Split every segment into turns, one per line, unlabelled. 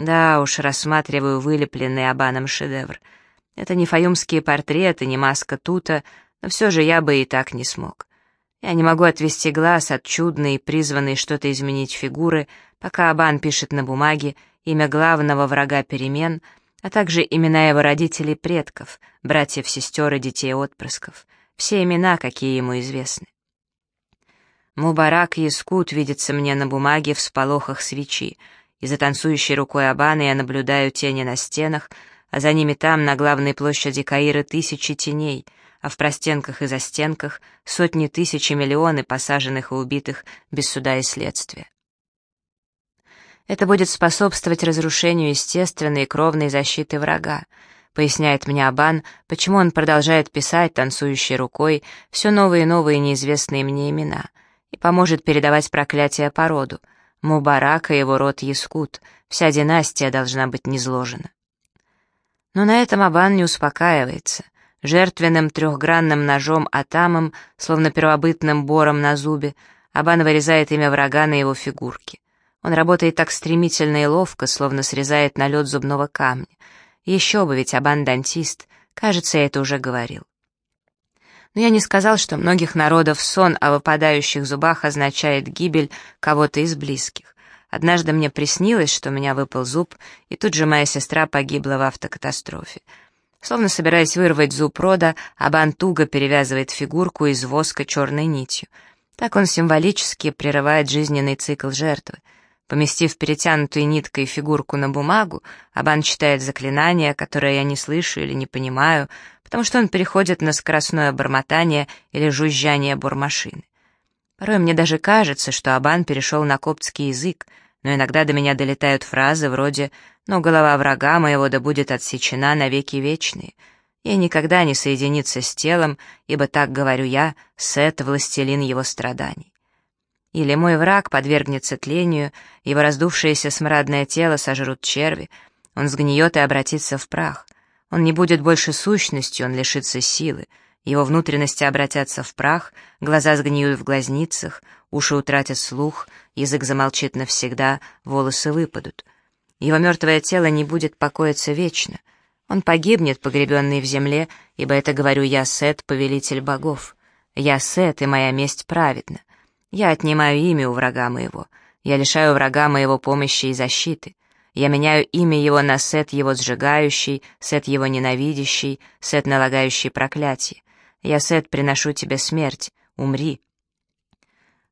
Да уж, рассматриваю вылепленный Абаном шедевр. Это не фаюмские портреты, не маска тута, но все же я бы и так не смог. Я не могу отвести глаз от чудной, призванной что-то изменить фигуры, пока Абан пишет на бумаге имя главного врага перемен, а также имена его родителей предков, братьев, сестер и детей отпрысков, все имена, какие ему известны. Мубарак Яскут видится мне на бумаге в сполохах свечи, и за танцующей рукой Абана я наблюдаю тени на стенах, а за ними там, на главной площади Каира, тысячи теней, а в простенках и застенках сотни тысяч и миллионы посаженных и убитых без суда и следствия. Это будет способствовать разрушению естественной и кровной защиты врага, поясняет мне Абан, почему он продолжает писать танцующей рукой все новые и новые неизвестные мне имена, и поможет передавать проклятие по роду, Мубарака его род Яскут, вся династия должна быть низложена. Но на этом Абан не успокаивается. Жертвенным трехгранным ножом Атамом, словно первобытным бором на зубе, Абан вырезает имя врага на его фигурке. Он работает так стремительно и ловко, словно срезает налет зубного камня. Еще бы, ведь Абан дантист. Кажется, я это уже говорил. Но я не сказал, что многих народов сон о выпадающих зубах означает гибель кого-то из близких. Однажды мне приснилось, что у меня выпал зуб, и тут же моя сестра погибла в автокатастрофе. Словно собираясь вырвать зуб рода, Абан туго перевязывает фигурку из воска черной нитью. Так он символически прерывает жизненный цикл жертвы. Поместив перетянутую ниткой фигурку на бумагу, Абан читает заклинание, которое я не слышу или не понимаю, потому что он переходит на скоростное бормотание или жужжание бормашины. Порой мне даже кажется, что Абан перешел на коптский язык, но иногда до меня долетают фразы вроде «но голова врага моего да будет отсечена навеки вечные». И никогда не соединиться с телом, ибо так говорю я, Сет — властелин его страданий. Или мой враг подвергнется тлению, его раздувшееся смрадное тело сожрут черви, он сгниет и обратится в прах. Он не будет больше сущностью, он лишится силы. Его внутренности обратятся в прах, глаза сгниют в глазницах, уши утратят слух, язык замолчит навсегда, волосы выпадут. Его мертвое тело не будет покоиться вечно. Он погибнет, погребенный в земле, ибо это говорю я, Сет, повелитель богов. Я Сет, и моя месть праведна. Я отнимаю имя у врага моего. Я лишаю врага моего помощи и защиты. Я меняю имя его на Сет его сжигающий, Сет его ненавидящий, Сет налагающий проклятие. Я, Сет, приношу тебе смерть. Умри.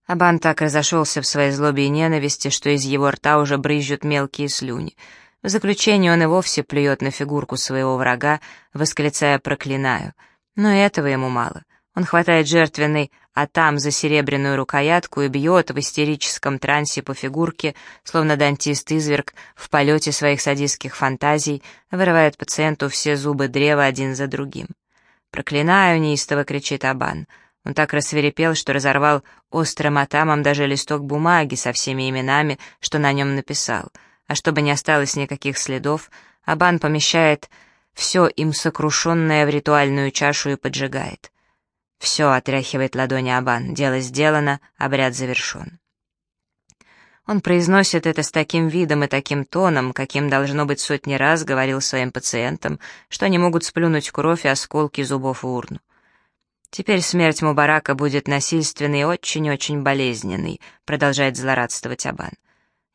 Абан так разошелся в своей злобе и ненависти, что из его рта уже брызжут мелкие слюни. В заключение он и вовсе плюет на фигурку своего врага, восклицая «проклинаю». Но этого ему мало. Он хватает жертвенный а там за серебряную рукоятку и бьет в истерическом трансе по фигурке, словно дантист-изверг в полете своих садистских фантазий вырывает пациенту все зубы древа один за другим. «Проклинаю!» — неистово кричит Абан. Он так рассверепел, что разорвал острым атамом даже листок бумаги со всеми именами, что на нем написал. А чтобы не осталось никаких следов, Абан помещает все им сокрушенное в ритуальную чашу и поджигает. «Все», — отряхивает ладони Абан, — «дело сделано, обряд завершен». Он произносит это с таким видом и таким тоном, каким, должно быть, сотни раз говорил своим пациентам, что они могут сплюнуть кровь и осколки зубов в урну. «Теперь смерть Мубарака будет насильственной и очень-очень болезненной», продолжает злорадствовать Абан.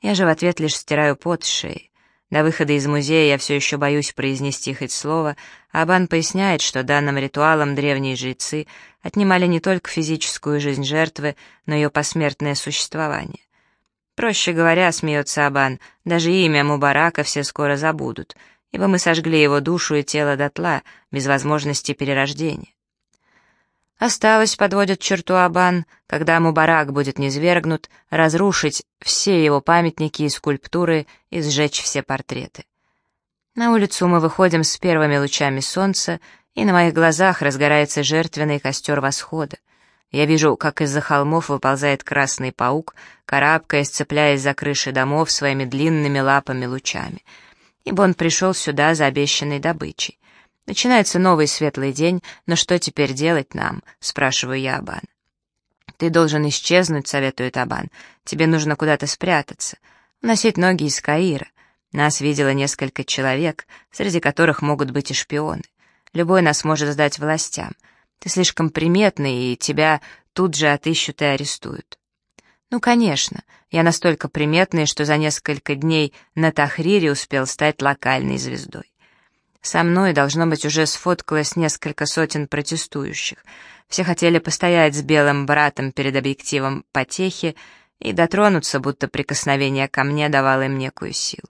Я же в ответ лишь стираю пот с шеи. До выхода из музея я все еще боюсь произнести хоть слово, а Абан поясняет, что данным ритуалом древние жрецы отнимали не только физическую жизнь жертвы, но и ее посмертное существование. Проще говоря, смеется Абан, даже имя Мубарака все скоро забудут, ибо мы сожгли его душу и тело дотла, без возможности перерождения. Осталось, подводит черту Абан, когда Мубарак будет низвергнут, разрушить все его памятники и скульптуры и сжечь все портреты. На улицу мы выходим с первыми лучами солнца, и на моих глазах разгорается жертвенный костер восхода. Я вижу, как из-за холмов выползает красный паук, карабкаясь, цепляясь за крыши домов своими длинными лапами лучами. Ибо он пришел сюда за обещанной добычей. Начинается новый светлый день, но что теперь делать нам?» — спрашиваю я Абан. «Ты должен исчезнуть», — советует Абан. «Тебе нужно куда-то спрятаться. Носить ноги из Каира. Нас видело несколько человек, среди которых могут быть и шпионы. Любой нас может сдать властям. Ты слишком приметный, и тебя тут же отыщут и арестуют. Ну, конечно, я настолько приметный, что за несколько дней на Тахрире успел стать локальной звездой. Со мной, должно быть, уже сфоткалось несколько сотен протестующих. Все хотели постоять с белым братом перед объективом потехи и дотронуться, будто прикосновение ко мне давало им некую силу.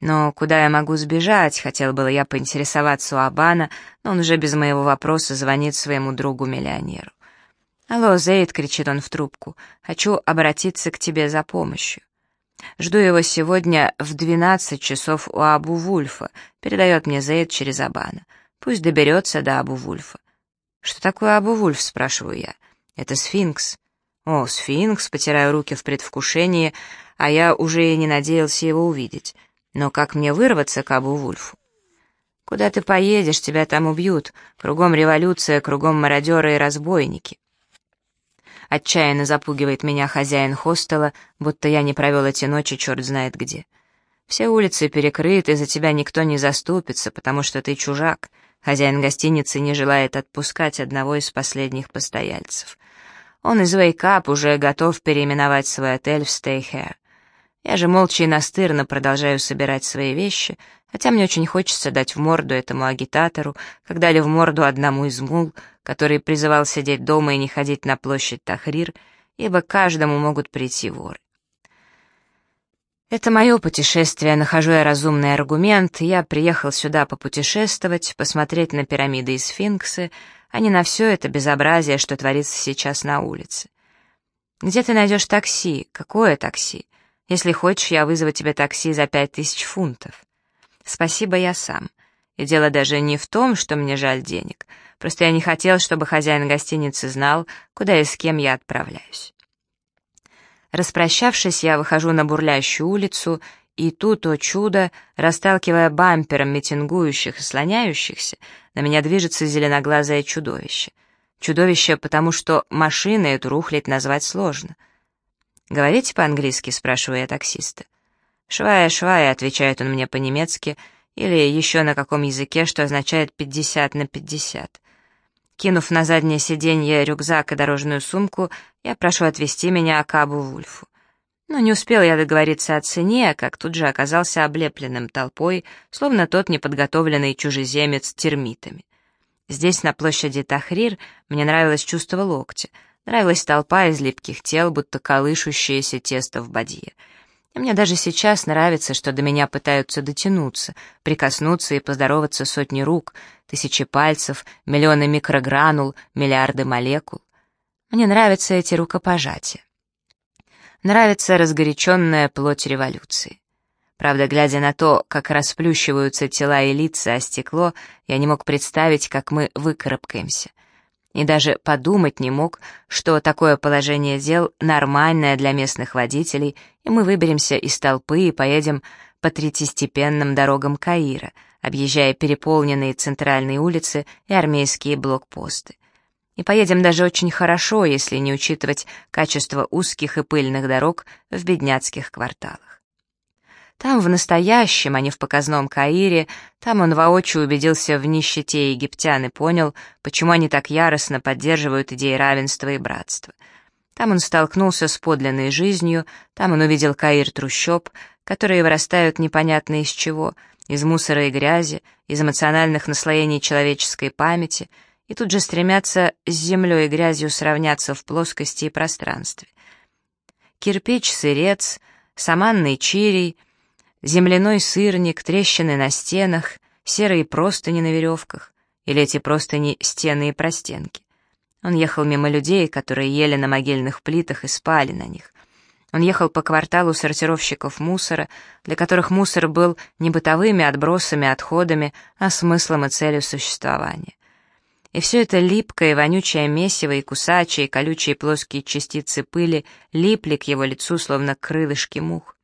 Но куда я могу сбежать, хотел было я поинтересоваться у Абана, но он уже без моего вопроса звонит своему другу-миллионеру. «Алло, Зейд!» — кричит он в трубку. «Хочу обратиться к тебе за помощью». «Жду его сегодня в двенадцать часов у Абу Вульфа», — передает мне Зейд через Абана. «Пусть доберется до Абу Вульфа». «Что такое Абу Вульф?» — спрашиваю я. «Это сфинкс». «О, сфинкс!» — потираю руки в предвкушении, а я уже и не надеялся его увидеть. Но как мне вырваться к Абу Вульфу? Куда ты поедешь, тебя там убьют. Кругом революция, кругом мародеры и разбойники. Отчаянно запугивает меня хозяин хостела, будто я не провел эти ночи черт знает где. Все улицы перекрыты, за тебя никто не заступится, потому что ты чужак. Хозяин гостиницы не желает отпускать одного из последних постояльцев. Он из Вейкап уже готов переименовать свой отель в Here. Я же молча и настырно продолжаю собирать свои вещи, хотя мне очень хочется дать в морду этому агитатору, как дали в морду одному из мул, который призывал сидеть дома и не ходить на площадь Тахрир, ибо каждому могут прийти воры. Это мое путешествие, нахожу я разумный аргумент, я приехал сюда попутешествовать, посмотреть на пирамиды и сфинксы, а не на все это безобразие, что творится сейчас на улице. Где ты найдешь такси? Какое такси? Если хочешь, я вызову тебе такси за пять тысяч фунтов. Спасибо, я сам. И дело даже не в том, что мне жаль денег. Просто я не хотел, чтобы хозяин гостиницы знал, куда и с кем я отправляюсь. Распрощавшись, я выхожу на бурлящую улицу, и тут, о чудо, расталкивая бампером митингующих и слоняющихся, на меня движется зеленоглазое чудовище. Чудовище, потому что машины эту рухлядь назвать сложно — «Говорите по-английски?» — спрашиваю я таксиста. «Швая, швая», — отвечает он мне по-немецки, или еще на каком языке, что означает «пятьдесят на пятьдесят». Кинув на заднее сиденье рюкзак и дорожную сумку, я прошу отвезти меня к Абу Вульфу. Но не успел я договориться о цене, как тут же оказался облепленным толпой, словно тот неподготовленный чужеземец термитами. Здесь, на площади Тахрир, мне нравилось чувство локтя — Нравилась толпа из липких тел, будто колышущееся тесто в бадье. Мне даже сейчас нравится, что до меня пытаются дотянуться, прикоснуться и поздороваться сотни рук, тысячи пальцев, миллионы микрогранул, миллиарды молекул. Мне нравятся эти рукопожатия. Нравится разгоряченная плоть революции. Правда, глядя на то, как расплющиваются тела и лица о стекло, я не мог представить, как мы выкарабкаемся — и даже подумать не мог, что такое положение дел нормальное для местных водителей, и мы выберемся из толпы и поедем по третьестепенным дорогам Каира, объезжая переполненные центральные улицы и армейские блокпосты. И поедем даже очень хорошо, если не учитывать качество узких и пыльных дорог в бедняцких кварталах. Там, в настоящем, а не в показном Каире, там он воочию убедился в нищете египтян и понял, почему они так яростно поддерживают идеи равенства и братства. Там он столкнулся с подлинной жизнью, там он увидел Каир трущоб, которые вырастают непонятно из чего, из мусора и грязи, из эмоциональных наслоений человеческой памяти, и тут же стремятся с землей и грязью сравняться в плоскости и пространстве. Кирпич, сырец, саманный чирий — Земляной сырник, трещины на стенах, серые простыни на веревках, или эти простыни стены и простенки. Он ехал мимо людей, которые ели на могильных плитах и спали на них. Он ехал по кварталу сортировщиков мусора, для которых мусор был не бытовыми отбросами, отходами, а смыслом и целью существования. И все это липкое, вонючее месиво и кусачие, колючие плоские частицы пыли липли к его лицу, словно крылышки мух.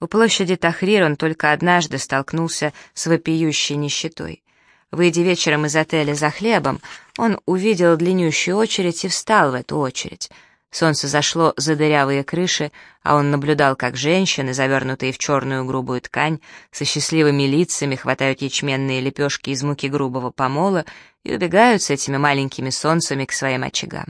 У площади Тахрир он только однажды столкнулся с вопиющей нищетой. Выйдя вечером из отеля за хлебом, он увидел длиннющую очередь и встал в эту очередь. Солнце зашло за дырявые крыши, а он наблюдал, как женщины, завернутые в черную грубую ткань, со счастливыми лицами хватают ячменные лепешки из муки грубого помола и убегают с этими маленькими солнцами к своим очагам.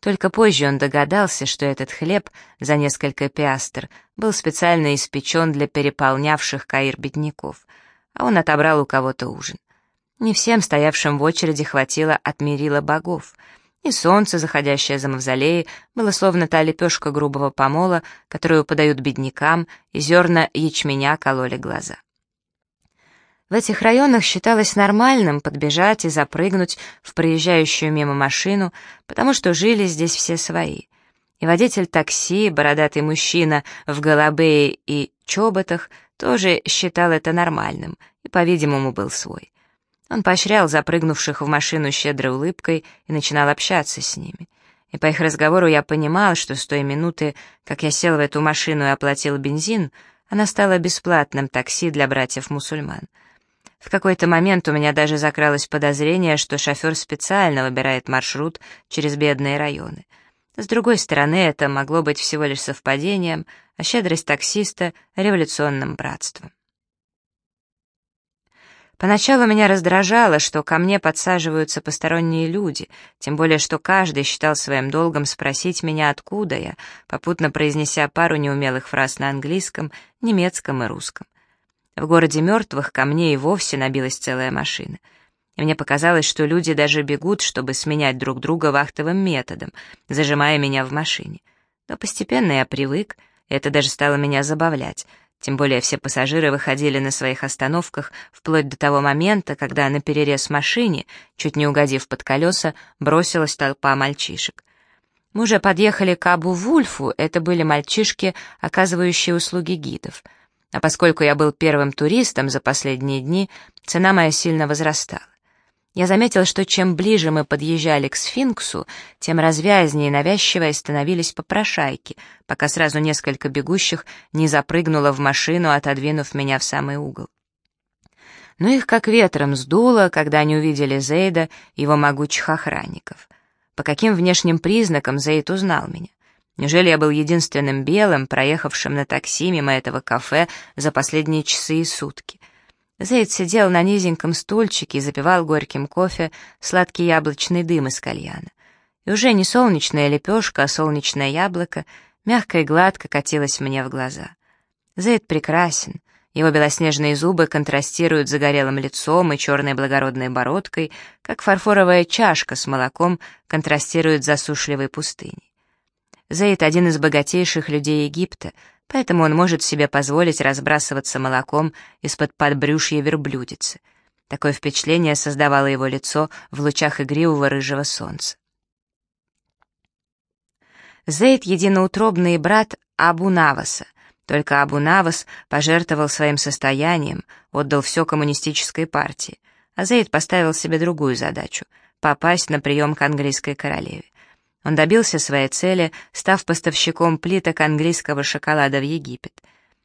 Только позже он догадался, что этот хлеб за несколько пиастр был специально испечен для переполнявших Каир бедняков, а он отобрал у кого-то ужин. Не всем стоявшим в очереди хватило от мерила богов — и солнце, заходящее за мавзолеи, было словно та лепешка грубого помола, которую подают беднякам, и зерна ячменя кололи глаза. В этих районах считалось нормальным подбежать и запрыгнуть в проезжающую мимо машину, потому что жили здесь все свои. И водитель такси, бородатый мужчина в голубее и чоботах, тоже считал это нормальным и, по-видимому, был свой. Он поощрял запрыгнувших в машину щедрой улыбкой и начинал общаться с ними. И по их разговору я понимал, что с той минуты, как я сел в эту машину и оплатил бензин, она стала бесплатным такси для братьев-мусульман. В какой-то момент у меня даже закралось подозрение, что шофер специально выбирает маршрут через бедные районы. С другой стороны, это могло быть всего лишь совпадением, а щедрость таксиста — революционным братством. Поначалу меня раздражало, что ко мне подсаживаются посторонние люди, тем более что каждый считал своим долгом спросить меня, откуда я, попутно произнеся пару неумелых фраз на английском, немецком и русском. В городе мертвых ко мне и вовсе набилась целая машина. И мне показалось, что люди даже бегут, чтобы сменять друг друга вахтовым методом, зажимая меня в машине. Но постепенно я привык, и это даже стало меня забавлять — тем более все пассажиры выходили на своих остановках вплоть до того момента, когда на перерез машине, чуть не угодив под колеса, бросилась толпа мальчишек. Мы уже подъехали к Абу-Вульфу, это были мальчишки, оказывающие услуги гидов. А поскольку я был первым туристом за последние дни, цена моя сильно возрастала. Я заметил, что чем ближе мы подъезжали к сфинксу, тем развязнее и навязчивее становились попрошайки, пока сразу несколько бегущих не запрыгнуло в машину, отодвинув меня в самый угол. Но их как ветром сдуло, когда они увидели Зейда и его могучих охранников. По каким внешним признакам Зейд узнал меня? Неужели я был единственным белым, проехавшим на такси мимо этого кафе за последние часы и сутки? Зейд сидел на низеньком стульчике и запивал горьким кофе сладкий яблочный дым из кальяна. И уже не солнечная лепешка, а солнечное яблоко мягко и гладко катилось мне в глаза. Зейд прекрасен. Его белоснежные зубы контрастируют с загорелым лицом и черной благородной бородкой, как фарфоровая чашка с молоком контрастирует с засушливой пустыней. Зейд — один из богатейших людей Египта, поэтому он может себе позволить разбрасываться молоком из-под подбрюшья верблюдицы. Такое впечатление создавало его лицо в лучах игривого рыжего солнца. Зейд — единоутробный брат Абу Наваса, только Абу Навас пожертвовал своим состоянием, отдал все коммунистической партии, а Зейд поставил себе другую задачу — попасть на прием к английской королеве. Он добился своей цели, став поставщиком плиток английского шоколада в Египет.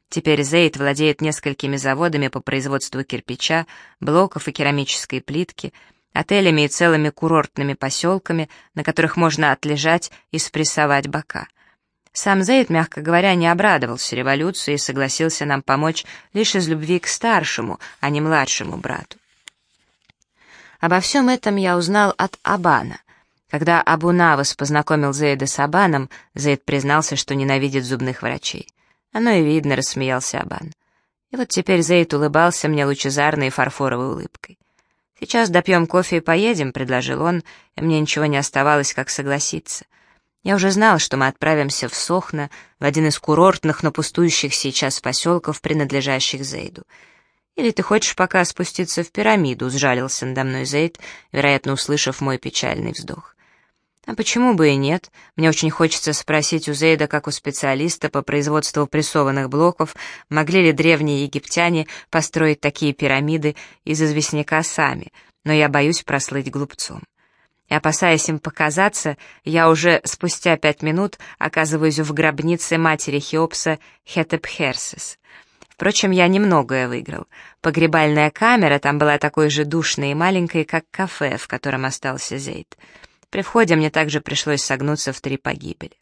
Теперь Зейд владеет несколькими заводами по производству кирпича, блоков и керамической плитки, отелями и целыми курортными поселками, на которых можно отлежать и спрессовать бока. Сам Зейд, мягко говоря, не обрадовался революции и согласился нам помочь лишь из любви к старшему, а не младшему брату. Обо всем этом я узнал от Абана. Когда Абу Навас познакомил Зейда с Абаном, Зейд признался, что ненавидит зубных врачей. Оно и видно, рассмеялся Абан. И вот теперь Зейд улыбался мне лучезарной фарфоровой улыбкой. «Сейчас допьем кофе и поедем», — предложил он, и мне ничего не оставалось, как согласиться. Я уже знал, что мы отправимся в Сохно, в один из курортных, но пустующих сейчас поселков, принадлежащих Зейду. «Или ты хочешь пока спуститься в пирамиду?» — сжалился надо мной Зейд, вероятно, услышав мой печальный вздох. А почему бы и нет? Мне очень хочется спросить у Зейда, как у специалиста по производству прессованных блоков, могли ли древние египтяне построить такие пирамиды из известняка сами, но я боюсь прослыть глупцом. И опасаясь им показаться, я уже спустя пять минут оказываюсь в гробнице матери Хеопса Хетепхерсис. Впрочем, я немногое выиграл. Погребальная камера там была такой же душной и маленькой, как кафе, в котором остался Зейд. При входе мне также пришлось согнуться в три погибели.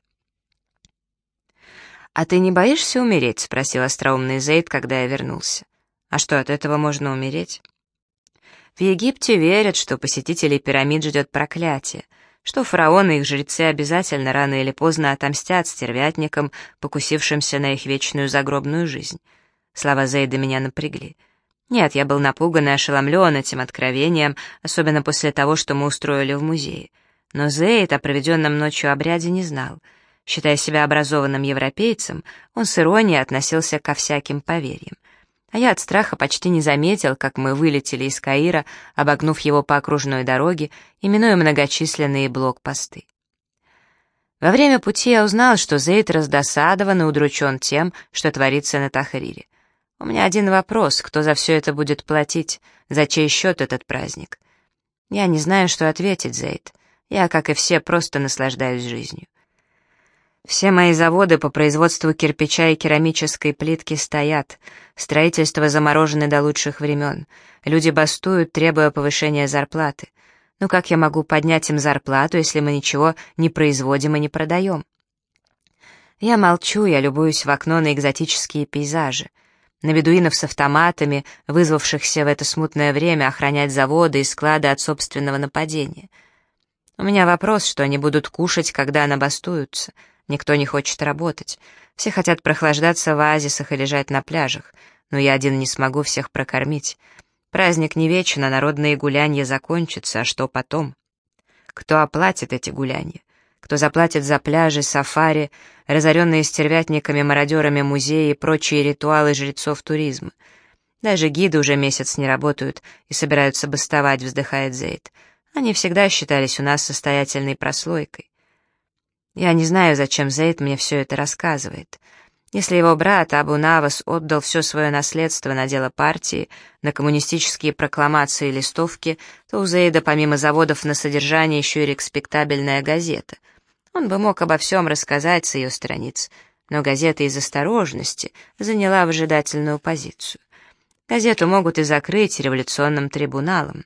«А ты не боишься умереть?» — спросил остроумный Зейд, когда я вернулся. «А что, от этого можно умереть?» В Египте верят, что посетителей пирамид ждет проклятие, что фараоны и их жрецы обязательно рано или поздно отомстят стервятникам, покусившимся на их вечную загробную жизнь. Слова Зейда меня напрягли. Нет, я был напуган и ошеломлен этим откровением, особенно после того, что мы устроили в музее. Но Зейд о проведенном ночью обряде не знал. Считая себя образованным европейцем, он с иронией относился ко всяким поверьям. А я от страха почти не заметил, как мы вылетели из Каира, обогнув его по окружной дороге, именуя многочисленные блокпосты. Во время пути я узнал, что Зейд раздосадован и удручен тем, что творится на Тахрире. У меня один вопрос, кто за все это будет платить, за чей счет этот праздник? Я не знаю, что ответить, Зейд. Я, как и все, просто наслаждаюсь жизнью. Все мои заводы по производству кирпича и керамической плитки стоят. Строительство заморожено до лучших времен. Люди бастуют, требуя повышения зарплаты. Ну как я могу поднять им зарплату, если мы ничего не производим и не продаем? Я молчу, я любуюсь в окно на экзотические пейзажи. На бедуинов с автоматами, вызвавшихся в это смутное время охранять заводы и склады от собственного нападения. У меня вопрос, что они будут кушать, когда набастуются — Никто не хочет работать. Все хотят прохлаждаться в оазисах и лежать на пляжах. Но я один не смогу всех прокормить. Праздник не вечен, а народные гулянья закончатся, а что потом? Кто оплатит эти гулянья? Кто заплатит за пляжи, сафари, разоренные стервятниками, мародерами музеи и прочие ритуалы жрецов туризма? Даже гиды уже месяц не работают и собираются бастовать, вздыхает Зейд. Они всегда считались у нас состоятельной прослойкой. Я не знаю, зачем Зейд мне все это рассказывает. Если его брат Абу Навас отдал все свое наследство на дело партии, на коммунистические прокламации и листовки, то у Зейда помимо заводов на содержание еще и респектабельная газета. Он бы мог обо всем рассказать с ее страниц, но газета из осторожности заняла выжидательную позицию. Газету могут и закрыть революционным трибуналом.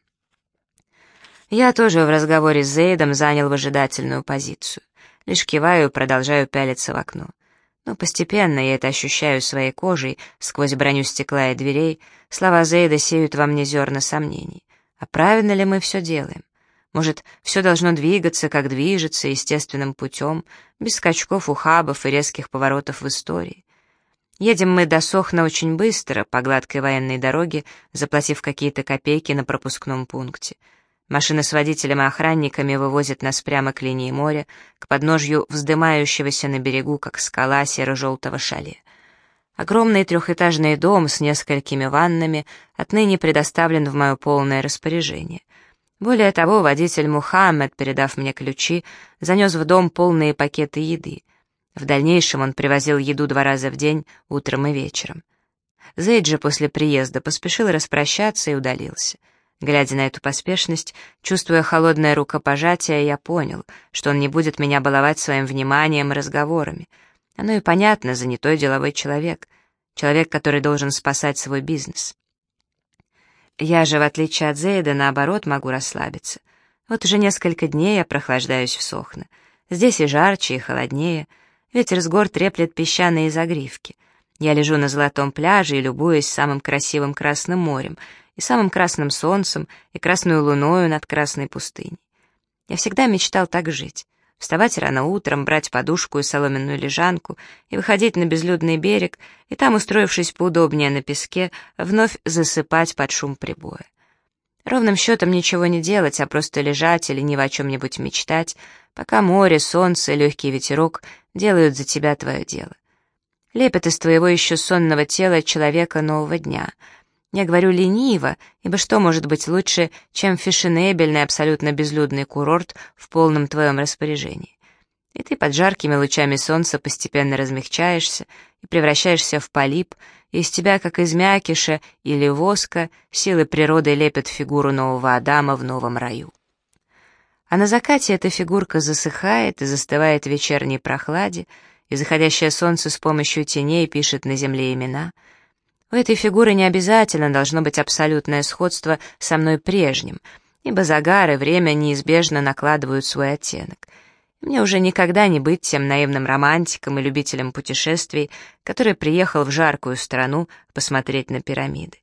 Я тоже в разговоре с Зейдом занял выжидательную позицию. Лишь киваю и продолжаю пялиться в окно. Но постепенно я это ощущаю своей кожей, сквозь броню стекла и дверей, слова Зейда сеют во мне зерна сомнений. А правильно ли мы все делаем? Может, все должно двигаться, как движется, естественным путем, без скачков, ухабов и резких поворотов в истории? Едем мы до Сохна очень быстро, по гладкой военной дороге, заплатив какие-то копейки на пропускном пункте — Машина с водителем и охранниками вывозит нас прямо к линии моря, к подножью вздымающегося на берегу, как скала серо-желтого шале. Огромный трехэтажный дом с несколькими ваннами отныне предоставлен в мое полное распоряжение. Более того, водитель Мухаммед, передав мне ключи, занес в дом полные пакеты еды. В дальнейшем он привозил еду два раза в день, утром и вечером. Зейд же после приезда поспешил распрощаться и удалился. Глядя на эту поспешность, чувствуя холодное рукопожатие, я понял, что он не будет меня баловать своим вниманием и разговорами. Оно и понятно, занятой деловой человек. Человек, который должен спасать свой бизнес. Я же, в отличие от Зейда, наоборот, могу расслабиться. Вот уже несколько дней я прохлаждаюсь в Сохно. Здесь и жарче, и холоднее. Ветер с гор треплет песчаные загривки. Я лежу на золотом пляже и любуюсь самым красивым Красным морем — и самым красным солнцем, и красной луною над красной пустыней. Я всегда мечтал так жить. Вставать рано утром, брать подушку и соломенную лежанку и выходить на безлюдный берег, и там, устроившись поудобнее на песке, вновь засыпать под шум прибоя. Ровным счетом ничего не делать, а просто лежать или ни о чем-нибудь мечтать, пока море, солнце, легкий ветерок делают за тебя твое дело. Лепят из твоего еще сонного тела человека нового дня — я говорю лениво, ибо что может быть лучше, чем фешенебельный, абсолютно безлюдный курорт в полном твоем распоряжении? И ты под жаркими лучами солнца постепенно размягчаешься и превращаешься в полип, и из тебя, как из мякиша или воска, силы природы лепят фигуру нового Адама в новом раю. А на закате эта фигурка засыхает и застывает в вечерней прохладе, и заходящее солнце с помощью теней пишет на земле имена — у этой фигуры не обязательно должно быть абсолютное сходство со мной прежним, ибо загар и время неизбежно накладывают свой оттенок. Мне уже никогда не быть тем наивным романтиком и любителем путешествий, который приехал в жаркую страну посмотреть на пирамиды.